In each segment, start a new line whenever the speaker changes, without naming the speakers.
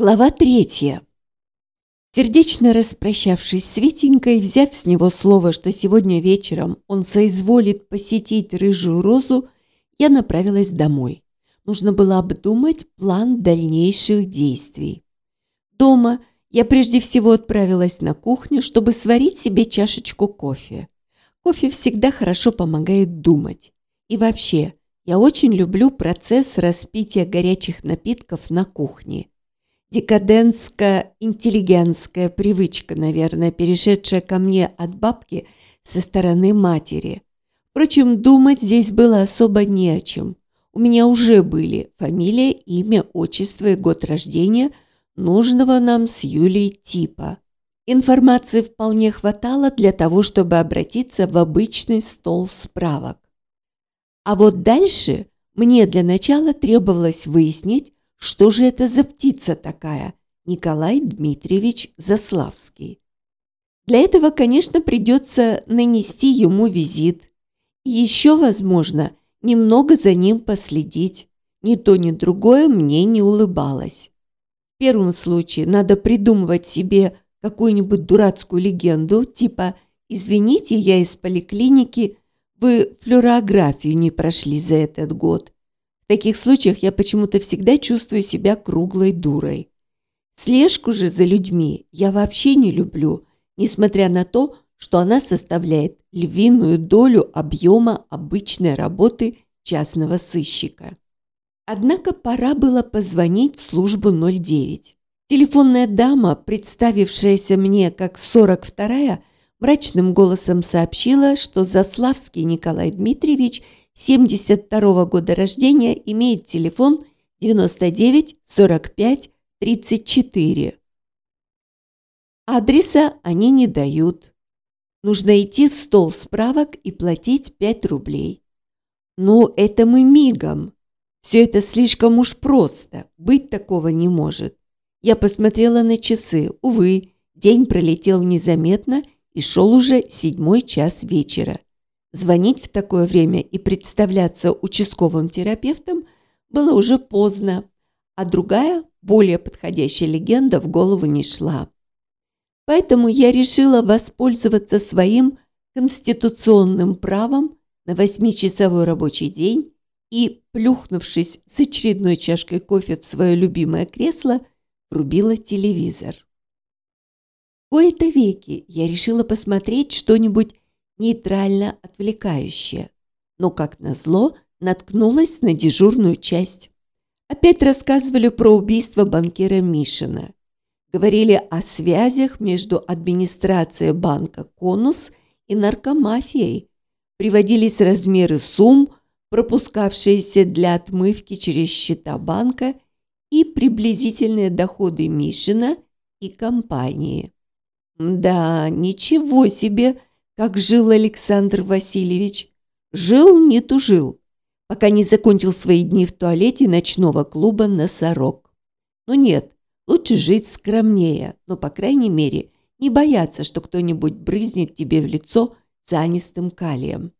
Глава третья. Сердечно распрощавшись с Витенькой, взяв с него слово, что сегодня вечером он соизволит посетить рыжую розу, я направилась домой. Нужно было обдумать план дальнейших действий. Дома я прежде всего отправилась на кухню, чтобы сварить себе чашечку кофе. Кофе всегда хорошо помогает думать. И вообще, я очень люблю процесс распития горячих напитков на кухне. Декадентско-интеллигентская привычка, наверное, перешедшая ко мне от бабки со стороны матери. Впрочем, думать здесь было особо не о чем. У меня уже были фамилия, имя, отчество и год рождения нужного нам с Юлей типа. Информации вполне хватало для того, чтобы обратиться в обычный стол справок. А вот дальше мне для начала требовалось выяснить, что же это за птица такая, Николай Дмитриевич Заславский. Для этого, конечно, придется нанести ему визит. Еще, возможно, немного за ним последить. Ни то, ни другое мне не улыбалось. В первом случае надо придумывать себе какую-нибудь дурацкую легенду, типа «Извините, я из поликлиники, вы флюорографию не прошли за этот год». Таких случаях я почему-то всегда чувствую себя круглой дурой. Слежку же за людьми я вообще не люблю, несмотря на то, что она составляет львиную долю объема обычной работы частного сыщика. Однако пора было позвонить в службу 09. Телефонная дама, представившаяся мне как 42-я, мрачным голосом сообщила, что Заславский Николай Дмитриевич 72 -го года рождения имеет телефон 99 45 34. Адреса они не дают. Нужно идти в стол справок и платить 5 рублей. Ну, это мы мигом. Все это слишком уж просто. Быть такого не может. Я посмотрела на часы. Увы, день пролетел незаметно и шел уже седьмой час вечера. Звонить в такое время и представляться участковым терапевтом было уже поздно, а другая, более подходящая легенда в голову не шла. Поэтому я решила воспользоваться своим конституционным правом на восьмичасовой рабочий день и, плюхнувшись с очередной чашкой кофе в свое любимое кресло, врубила телевизор. В кои-то веки я решила посмотреть что-нибудь нейтрально отвлекающее, но, как назло, наткнулась на дежурную часть. Опять рассказывали про убийство банкира Мишина. Говорили о связях между администрацией банка «Конус» и наркомафией. Приводились размеры сумм, пропускавшиеся для отмывки через счета банка – и приблизительные доходы Мишина и компании. Да, ничего себе, как жил Александр Васильевич. Жил, не тужил, пока не закончил свои дни в туалете ночного клуба «Носорог». Ну нет, лучше жить скромнее, но, по крайней мере, не бояться, что кто-нибудь брызнет тебе в лицо цианистым калием.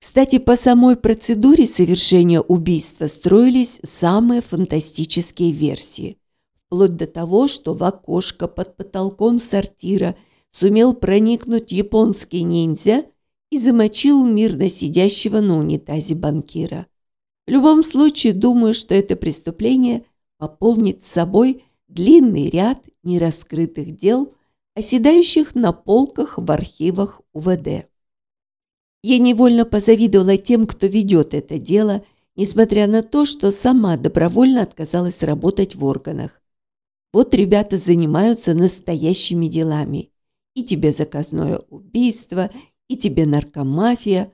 Кстати, по самой процедуре совершения убийства строились самые фантастические версии. Вплоть до того, что в окошко под потолком сортира сумел проникнуть японский ниндзя и замочил мирно сидящего на унитазе банкира. В любом случае, думаю, что это преступление пополнит собой длинный ряд нераскрытых дел, оседающих на полках в архивах УВД. Я невольно позавидовала тем, кто ведет это дело, несмотря на то, что сама добровольно отказалась работать в органах. Вот ребята занимаются настоящими делами. И тебе заказное убийство, и тебе наркомафия.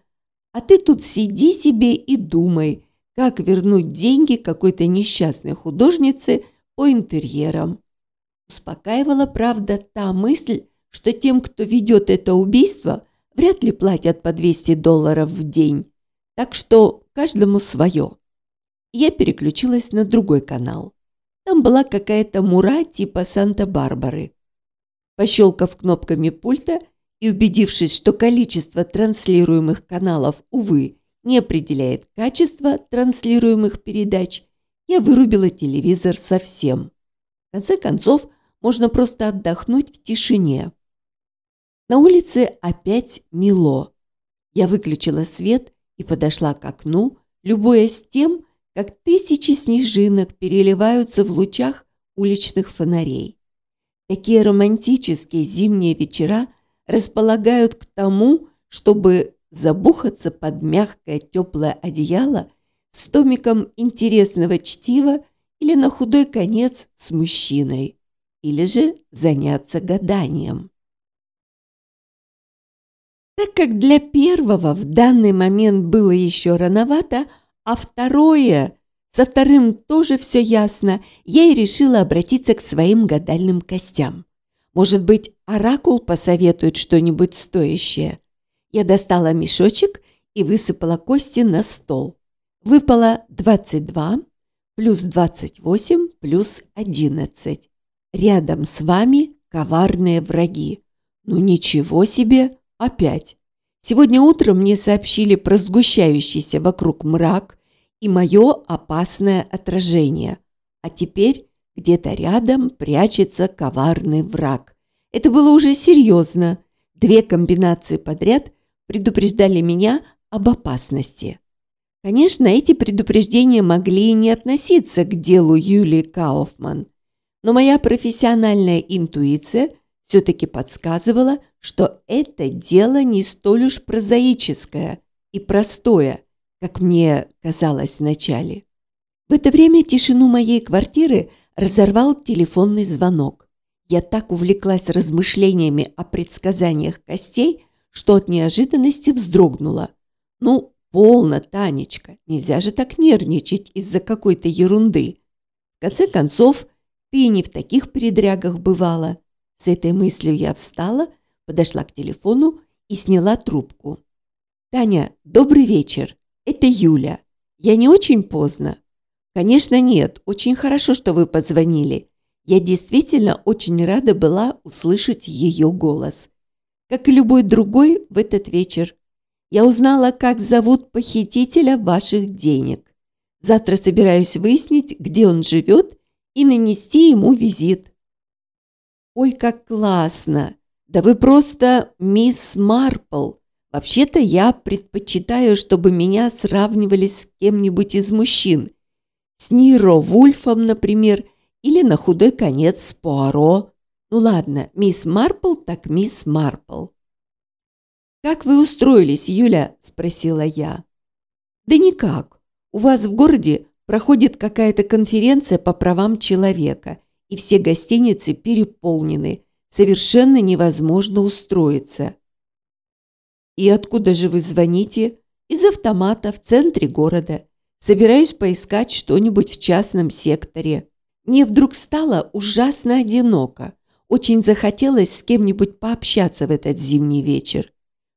А ты тут сиди себе и думай, как вернуть деньги какой-то несчастной художнице по интерьерам. Успокаивала, правда, та мысль, что тем, кто ведет это убийство – вряд ли платят по 200 долларов в день, так что каждому свое. Я переключилась на другой канал. Там была какая-то мура типа Санта-Барбары. Пощелкав кнопками пульта и убедившись, что количество транслируемых каналов, увы, не определяет качество транслируемых передач, я вырубила телевизор совсем. В конце концов, можно просто отдохнуть в тишине. На улице опять мело. Я выключила свет и подошла к окну, любуясь тем, как тысячи снежинок переливаются в лучах уличных фонарей. Такие романтические зимние вечера располагают к тому, чтобы забухаться под мягкое теплое одеяло с томиком интересного чтива или на худой конец с мужчиной, или же заняться гаданием. Так как для первого в данный момент было еще рановато, а второе, со вторым тоже все ясно, я и решила обратиться к своим гадальным костям. Может быть, оракул посоветует что-нибудь стоящее. Я достала мешочек и высыпала кости на стол. Выпало 22 плюс 28 плюс 11. Рядом с вами коварные враги. Ну ничего себе, опять. Сегодня утром мне сообщили про сгущающийся вокруг мрак и мое опасное отражение. А теперь где-то рядом прячется коварный враг. Это было уже серьезно. Две комбинации подряд предупреждали меня об опасности. Конечно, эти предупреждения могли и не относиться к делу Юлии Кауфман, но моя профессиональная интуиция все-таки подсказывала, что это дело не столь уж прозаическое и простое, как мне казалось вначале. В это время тишину моей квартиры разорвал телефонный звонок. Я так увлеклась размышлениями о предсказаниях костей, что от неожиданности вздрогнула. «Ну, полно, Танечка, нельзя же так нервничать из-за какой-то ерунды. В конце концов, ты не в таких передрягах бывала». С этой мыслью я встала, подошла к телефону и сняла трубку. «Таня, добрый вечер. Это Юля. Я не очень поздно?» «Конечно, нет. Очень хорошо, что вы позвонили. Я действительно очень рада была услышать ее голос как и любой другой в этот вечер. Я узнала, как зовут похитителя ваших денег. Завтра собираюсь выяснить, где он живет, и нанести ему визит. Ой, как классно! Да вы просто мисс Марпл. Вообще-то я предпочитаю, чтобы меня сравнивали с кем-нибудь из мужчин. С Ниро Вульфом, например, или на худой конец с Пуаро. Ну ладно, мисс Марпл так мисс Марпл. «Как вы устроились, Юля?» – спросила я. «Да никак. У вас в городе проходит какая-то конференция по правам человека, и все гостиницы переполнены. Совершенно невозможно устроиться». «И откуда же вы звоните?» «Из автомата в центре города. Собираюсь поискать что-нибудь в частном секторе. Мне вдруг стало ужасно одиноко. Очень захотелось с кем-нибудь пообщаться в этот зимний вечер.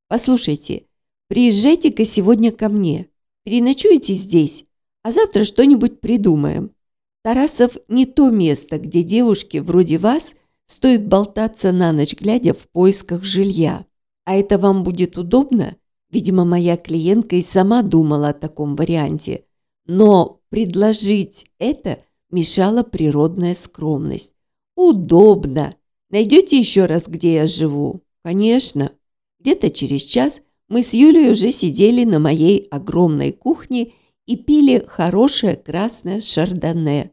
Послушайте, приезжайте-ка сегодня ко мне. Переночуете здесь, а завтра что-нибудь придумаем. Тарасов не то место, где девушке вроде вас стоит болтаться на ночь глядя в поисках жилья. А это вам будет удобно? Видимо, моя клиентка и сама думала о таком варианте. Но предложить это мешала природная скромность. Удобно. Найдете еще раз, где я живу? Конечно. Где-то через час мы с Юлей уже сидели на моей огромной кухне и пили хорошее красное шардоне,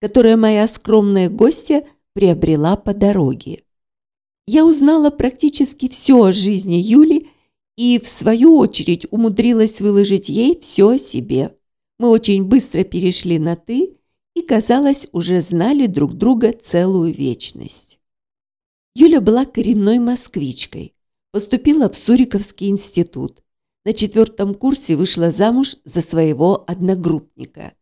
которое моя скромная гостья приобрела по дороге. Я узнала практически все о жизни Юли и, в свою очередь, умудрилась выложить ей все о себе. Мы очень быстро перешли на «ты» и, казалось, уже знали друг друга целую вечность. Юля была коренной москвичкой. Поступила в Суриковский институт. На четвертом курсе вышла замуж за своего одногруппника.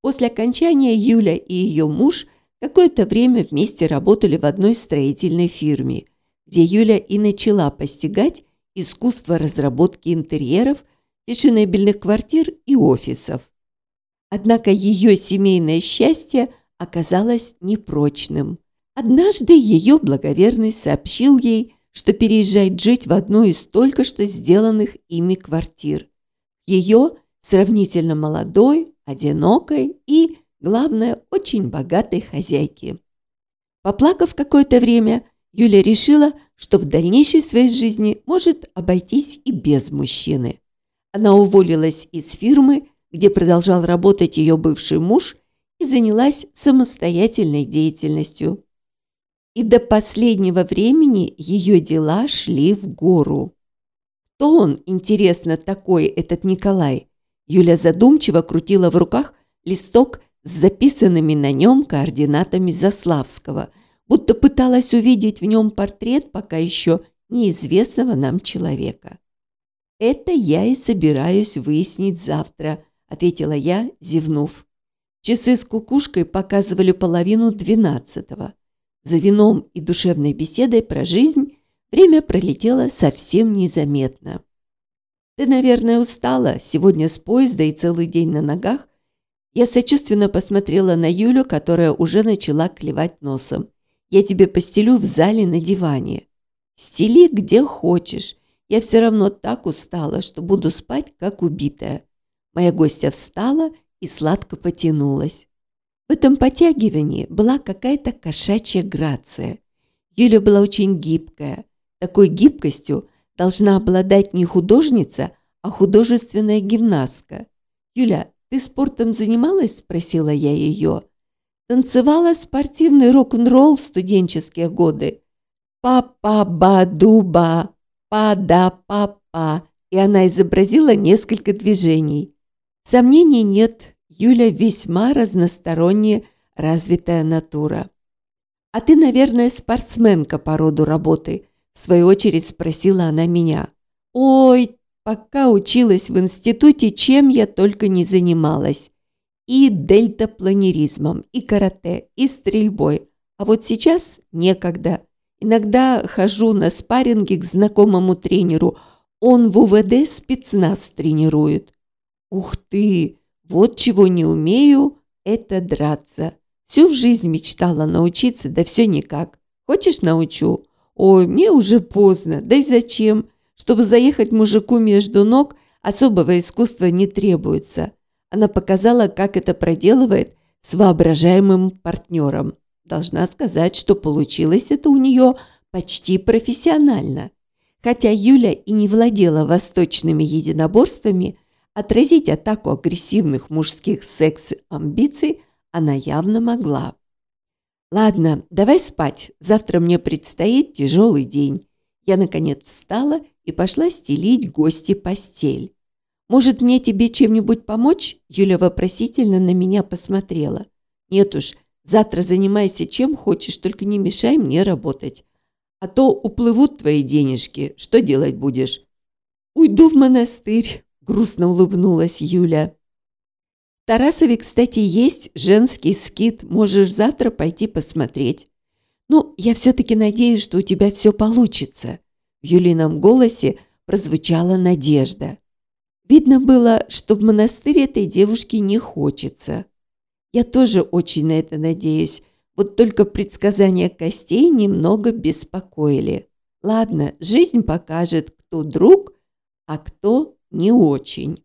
После окончания Юля и ее муж какое-то время вместе работали в одной строительной фирме, где Юля и начала постигать искусство разработки интерьеров, фешенебельных квартир и офисов. Однако ее семейное счастье оказалось непрочным. Однажды ее благоверный сообщил ей, что переезжает жить в одну из только что сделанных ими квартир. Ее сравнительно молодой, одинокой и, главное, очень богатой хозяйки. Поплакав какое-то время, Юля решила, что в дальнейшей своей жизни может обойтись и без мужчины. Она уволилась из фирмы, где продолжал работать ее бывший муж, и занялась самостоятельной деятельностью. И до последнего времени ее дела шли в гору. Кто он, интересно, такой этот Николай? Юля задумчиво крутила в руках листок с записанными на нем координатами Заславского, будто пыталась увидеть в нем портрет пока еще неизвестного нам человека. «Это я и собираюсь выяснить завтра», – ответила я, зевнув. Часы с кукушкой показывали половину двенадцатого. За вином и душевной беседой про жизнь время пролетело совсем незаметно. «Ты, наверное, устала сегодня с поезда и целый день на ногах?» Я сочувственно посмотрела на Юлю, которая уже начала клевать носом. «Я тебе постелю в зале на диване. Стели где хочешь. Я все равно так устала, что буду спать, как убитая». Моя гостья встала и сладко потянулась. В этом потягивании была какая-то кошачья грация. Юля была очень гибкая. Такой гибкостью должна обладать не художница, а художественная гимнастка. «Юля, ты спортом занималась?» – спросила я ее. Танцевала спортивный рок-н-ролл в студенческие годы. «Па-па-ба-ду-ба, па-да-па-па», и она изобразила несколько движений. Сомнений нет, Юля весьма разносторонне развитая натура. «А ты, наверное, спортсменка по роду работы?» В свою очередь спросила она меня. «Ой, пока училась в институте, чем я только не занималась. И дельтапланеризмом, и карате, и стрельбой. А вот сейчас некогда. Иногда хожу на спарринги к знакомому тренеру. Он в УВД спецназ тренирует». «Ух ты!» Вот чего не умею, это драться. Всю жизнь мечтала научиться, да все никак. Хочешь, научу? Ой, мне уже поздно, да и зачем? Чтобы заехать мужику между ног, особого искусства не требуется. Она показала, как это проделывает с воображаемым партнером. Должна сказать, что получилось это у нее почти профессионально. Хотя Юля и не владела восточными единоборствами, Отразить атаку агрессивных мужских секс-амбиций она явно могла. «Ладно, давай спать. Завтра мне предстоит тяжелый день». Я, наконец, встала и пошла стелить гости постель. «Может, мне тебе чем-нибудь помочь?» Юля вопросительно на меня посмотрела. «Нет уж, завтра занимайся чем хочешь, только не мешай мне работать. А то уплывут твои денежки. Что делать будешь?» «Уйду в монастырь», грустно улыбнулась Юля. В Тарасове, кстати, есть женский скит. Можешь завтра пойти посмотреть. Ну, я все-таки надеюсь, что у тебя все получится. В Юлином голосе прозвучала надежда. Видно было, что в монастырь этой девушке не хочется. Я тоже очень на это надеюсь. Вот только предсказания костей немного беспокоили. Ладно, жизнь покажет, кто друг, а кто не очень.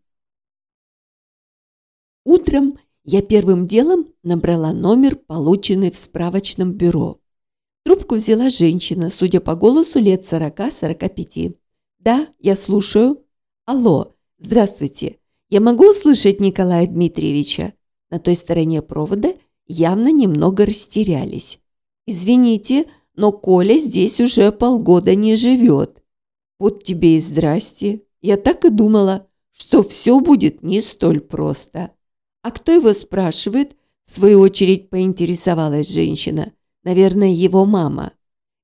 Утром я первым делом набрала номер, полученный в справочном бюро. Трубку взяла женщина, судя по голосу, лет 40-45. «Да, я слушаю. Алло, здравствуйте. Я могу услышать Николая Дмитриевича?» На той стороне провода явно немного растерялись. «Извините, но Коля здесь уже полгода не живет». «Вот тебе и здрасте. Я так и думала, что все будет не столь просто. А кто его спрашивает? В свою очередь поинтересовалась женщина. Наверное, его мама.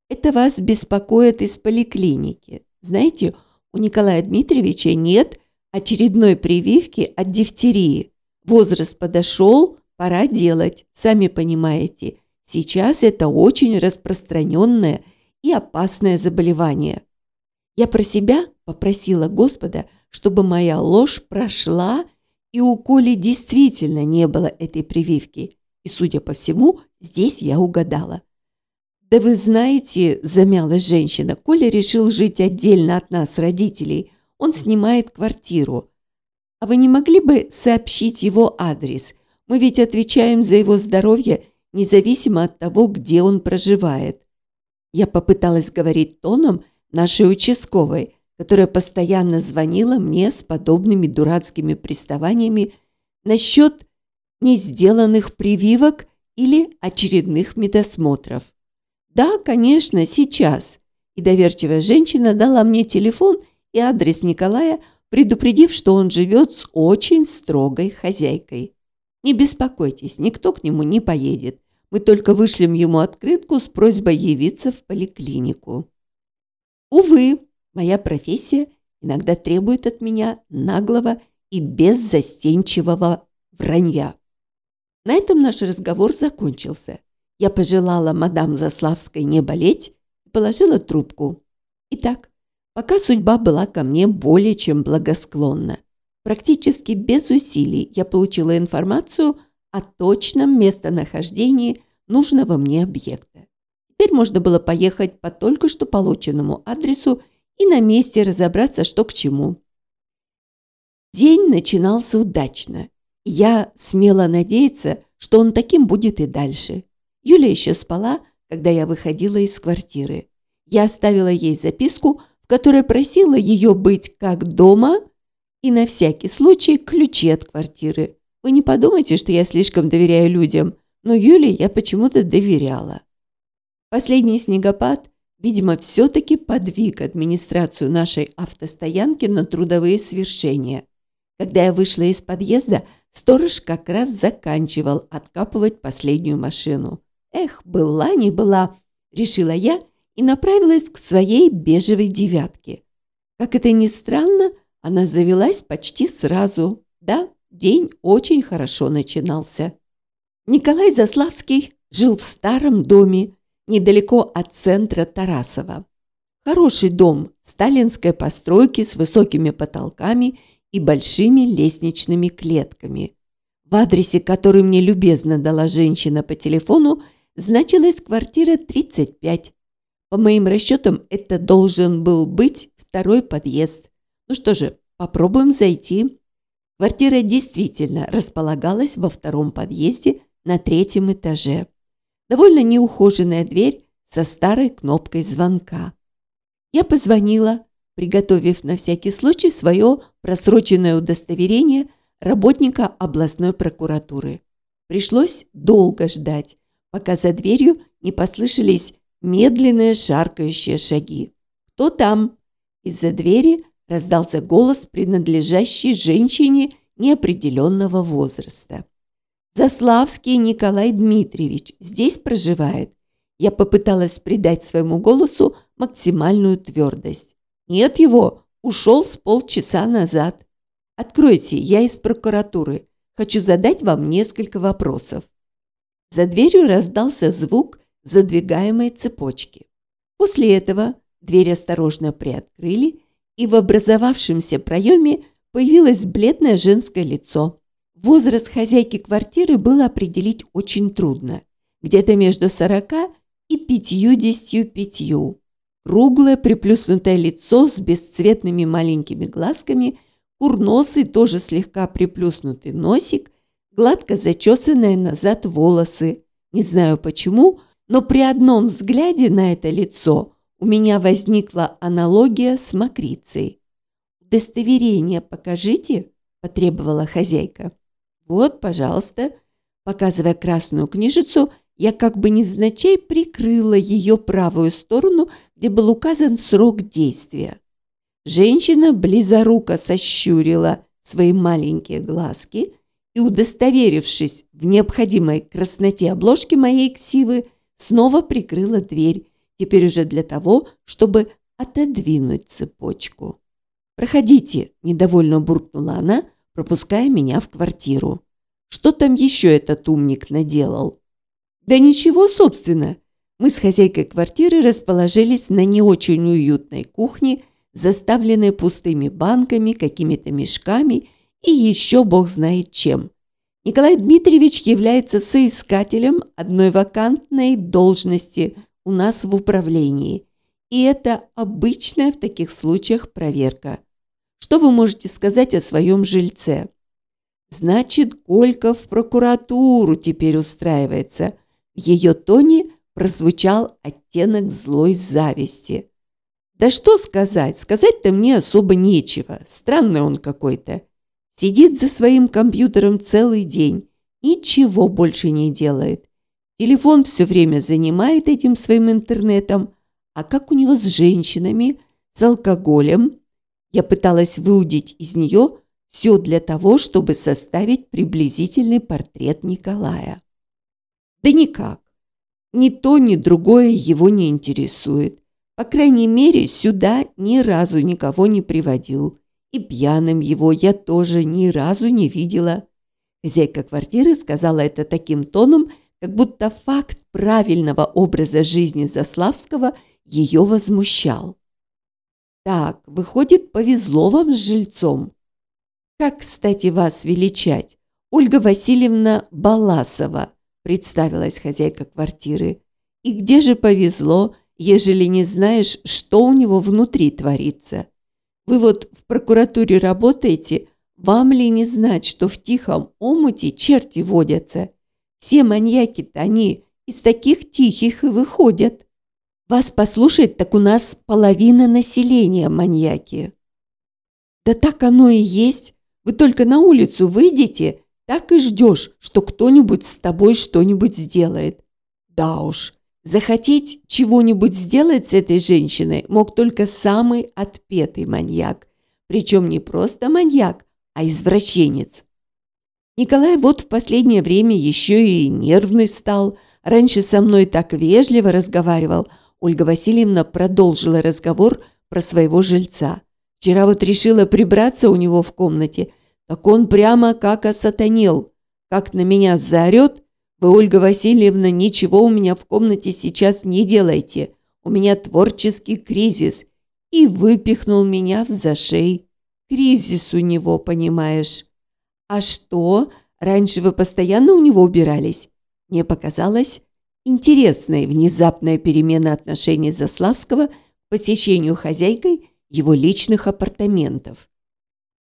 Это вас беспокоит из поликлиники. Знаете, у Николая Дмитриевича нет очередной прививки от дифтерии. Возраст подошел, пора делать. Сами понимаете, сейчас это очень распространенное и опасное заболевание. Я про себя попросила Господа, чтобы моя ложь прошла, и у Коли действительно не было этой прививки. И, судя по всему, здесь я угадала. «Да вы знаете», – замялась женщина, – «Коля решил жить отдельно от нас, родителей. Он снимает квартиру. А вы не могли бы сообщить его адрес? Мы ведь отвечаем за его здоровье, независимо от того, где он проживает. Я попыталась говорить тоном нашей участковой, которая постоянно звонила мне с подобными дурацкими приставаниями насчет не сделанных прививок или очередных медосмотров. «Да, конечно, сейчас». И доверчивая женщина дала мне телефон и адрес Николая, предупредив, что он живет с очень строгой хозяйкой. «Не беспокойтесь, никто к нему не поедет. Мы только вышлем ему открытку с просьбой явиться в поликлинику». Увы, моя профессия иногда требует от меня наглого и беззастенчивого вранья. На этом наш разговор закончился. Я пожелала мадам Заславской не болеть и положила трубку. Итак, пока судьба была ко мне более чем благосклонна. Практически без усилий я получила информацию о точном местонахождении нужного мне объекта. Теперь можно было поехать по только что полученному адресу и на месте разобраться, что к чему. День начинался удачно. Я смела надеяться, что он таким будет и дальше. Юля еще спала, когда я выходила из квартиры. Я оставила ей записку, в которой просила ее быть как дома и на всякий случай ключи от квартиры. Вы не подумайте, что я слишком доверяю людям, но Юле я почему-то доверяла. Последний снегопад, видимо, все-таки подвиг администрацию нашей автостоянки на трудовые свершения. Когда я вышла из подъезда, сторож как раз заканчивал откапывать последнюю машину. Эх, была не была, решила я и направилась к своей бежевой девятке. Как это ни странно, она завелась почти сразу. Да, день очень хорошо начинался. Николай Заславский жил в старом доме, недалеко от центра Тарасова. Хороший дом сталинской постройки с высокими потолками и большими лестничными клетками. В адресе, который мне любезно дала женщина по телефону, значилась квартира 35. По моим расчетам, это должен был быть второй подъезд. Ну что же, попробуем зайти. Квартира действительно располагалась во втором подъезде на третьем этаже. Довольно неухоженная дверь со старой кнопкой звонка. Я позвонила, приготовив на всякий случай свое просроченное удостоверение работника областной прокуратуры. Пришлось долго ждать, пока за дверью не послышались медленные шаркающие шаги. «Кто там?» Из-за двери раздался голос, принадлежащий женщине неопределенного возраста. «Заславский Николай Дмитриевич здесь проживает?» Я попыталась придать своему голосу максимальную твердость. «Нет его, ушел с полчаса назад. Откройте, я из прокуратуры. Хочу задать вам несколько вопросов». За дверью раздался звук задвигаемой цепочки. После этого дверь осторожно приоткрыли, и в образовавшемся проеме появилось бледное женское лицо. Возраст хозяйки квартиры было определить очень трудно. Где-то между сорока и пятью-десятью пятью. Круглое приплюснутое лицо с бесцветными маленькими глазками, курносый, тоже слегка приплюснутый носик, гладко зачесанные назад волосы. Не знаю почему, но при одном взгляде на это лицо у меня возникла аналогия с мокрицей. «Удостоверение покажите», – потребовала хозяйка. «Вот, пожалуйста». Показывая красную книжицу, я как бы невзначай прикрыла ее правую сторону, где был указан срок действия. Женщина близоруко сощурила свои маленькие глазки и, удостоверившись в необходимой красноте обложки моей ксивы, снова прикрыла дверь, теперь уже для того, чтобы отодвинуть цепочку. «Проходите», – недовольно буркнула она, пропуская меня в квартиру. «Что там еще этот умник наделал?» «Да ничего, собственно». Мы с хозяйкой квартиры расположились на не очень уютной кухне, заставленной пустыми банками, какими-то мешками и еще бог знает чем. Николай Дмитриевич является соискателем одной вакантной должности у нас в управлении. И это обычная в таких случаях проверка. Что вы можете сказать о своем жильце? Значит, Колька в прокуратуру теперь устраивается. Ее тоне прозвучал оттенок злой зависти. Да что сказать, сказать-то мне особо нечего, странный он какой-то. Сидит за своим компьютером целый день, ничего больше не делает. Телефон все время занимает этим своим интернетом, а как у него с женщинами, с алкоголем? Я пыталась выудить из нее все для того, чтобы составить приблизительный портрет Николая. Да никак. Ни то, ни другое его не интересует. По крайней мере, сюда ни разу никого не приводил. И пьяным его я тоже ни разу не видела. Хозяйка квартиры сказала это таким тоном, как будто факт правильного образа жизни Заславского ее возмущал. «Так, выходит, повезло вам с жильцом. Как, кстати, вас величать? Ольга Васильевна Баласова», представилась хозяйка квартиры. «И где же повезло, ежели не знаешь, что у него внутри творится? Вы вот в прокуратуре работаете, вам ли не знать, что в тихом омуте черти водятся? Все маньяки-то они из таких тихих и выходят. Вас послушать, так у нас половина населения маньяки. Да так оно и есть. Вы только на улицу выйдете, так и ждешь, что кто-нибудь с тобой что-нибудь сделает. Да уж, захотеть чего-нибудь сделать с этой женщиной мог только самый отпетый маньяк. Причем не просто маньяк, а извращенец. Николай вот в последнее время еще и нервный стал. Раньше со мной так вежливо разговаривал. Ольга Васильевна продолжила разговор про своего жильца. Вчера вот решила прибраться у него в комнате, так он прямо как осатанел. Как на меня заорет, вы, Ольга Васильевна, ничего у меня в комнате сейчас не делайте. У меня творческий кризис. И выпихнул меня в зашей. Кризис у него, понимаешь. «А что? Раньше вы постоянно у него убирались?» Мне показалось интересной внезапная перемена отношений Заславского к посещению хозяйкой его личных апартаментов.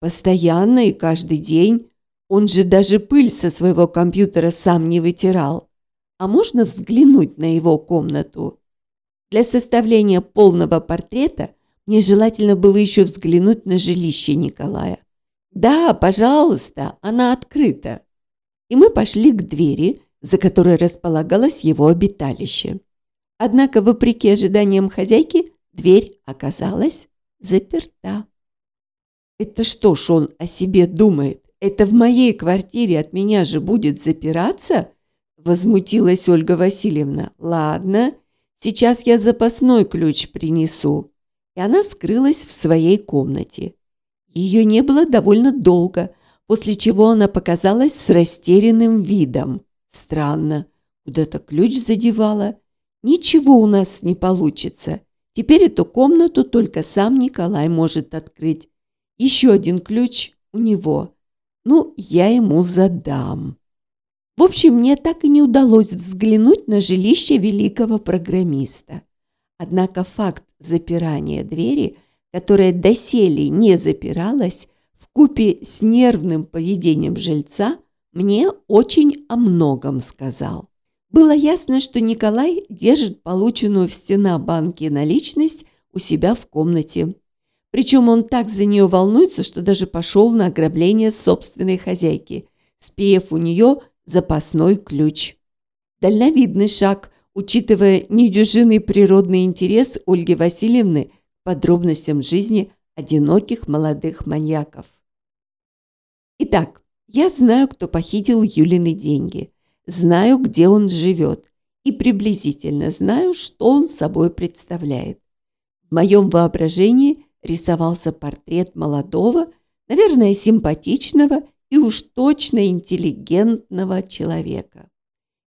Постоянно и каждый день. Он же даже пыль со своего компьютера сам не вытирал. А можно взглянуть на его комнату? Для составления полного портрета мне желательно было еще взглянуть на жилище Николая. «Да, пожалуйста, она открыта». И мы пошли к двери, за которой располагалось его обиталище. Однако, вопреки ожиданиям хозяйки, дверь оказалась заперта. «Это что ж он о себе думает? Это в моей квартире от меня же будет запираться?» Возмутилась Ольга Васильевна. «Ладно, сейчас я запасной ключ принесу». И она скрылась в своей комнате. Ее не было довольно долго, после чего она показалась с растерянным видом. Странно, куда-то ключ задевала. Ничего у нас не получится. Теперь эту комнату только сам Николай может открыть. Еще один ключ у него. Ну, я ему задам. В общем, мне так и не удалось взглянуть на жилище великого программиста. Однако факт запирания двери – которая доселе не запиралась, в купе с нервным поведением жильца, мне очень о многом сказал. Было ясно, что Николай держит полученную в стена банки наличность у себя в комнате. Причем он так за нее волнуется, что даже пошел на ограбление собственной хозяйки, сперев у нее запасной ключ. Дальновидный шаг, учитывая недюжинный природный интерес Ольги Васильевны – подробностям жизни одиноких молодых маньяков. Итак, я знаю, кто похитил Юлины деньги, знаю, где он живет и приблизительно знаю, что он собой представляет. В моем воображении рисовался портрет молодого, наверное, симпатичного и уж точно интеллигентного человека.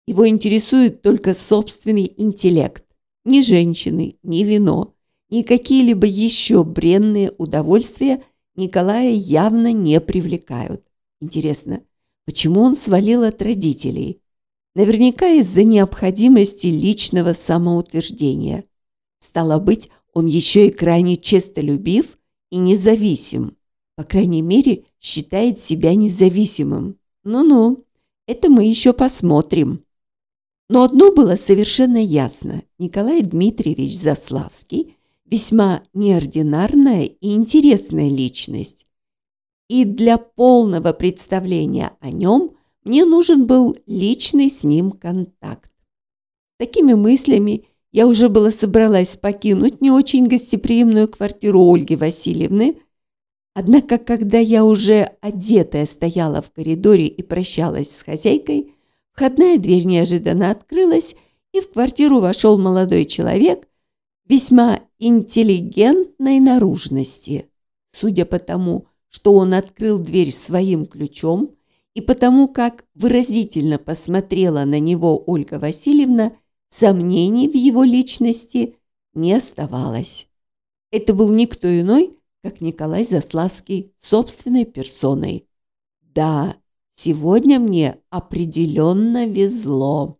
Его интересует только собственный интеллект, ни женщины, ни вино, ни какие-либо еще бренные удовольствия Николая явно не привлекают. Интересно, почему он свалил от родителей? Наверняка из-за необходимости личного самоутверждения. Стало быть, он еще и крайне честолюбив и независим. По крайней мере, считает себя независимым. Ну-ну, это мы еще посмотрим. Но одно было совершенно ясно. Николай Дмитриевич Заславский весьма неординарная и интересная личность. И для полного представления о нем мне нужен был личный с ним контакт. С такими мыслями я уже было собралась покинуть не очень гостеприимную квартиру Ольги Васильевны, однако, когда я уже одетая стояла в коридоре и прощалась с хозяйкой, входная дверь неожиданно открылась, и в квартиру вошел молодой человек весьма интеллигентной наружности. Судя по тому, что он открыл дверь своим ключом, и потому как выразительно посмотрела на него Ольга Васильевна, сомнений в его личности не оставалось. Это был никто иной, как Николай Заславский собственной персоной. Да, сегодня мне определенно везло.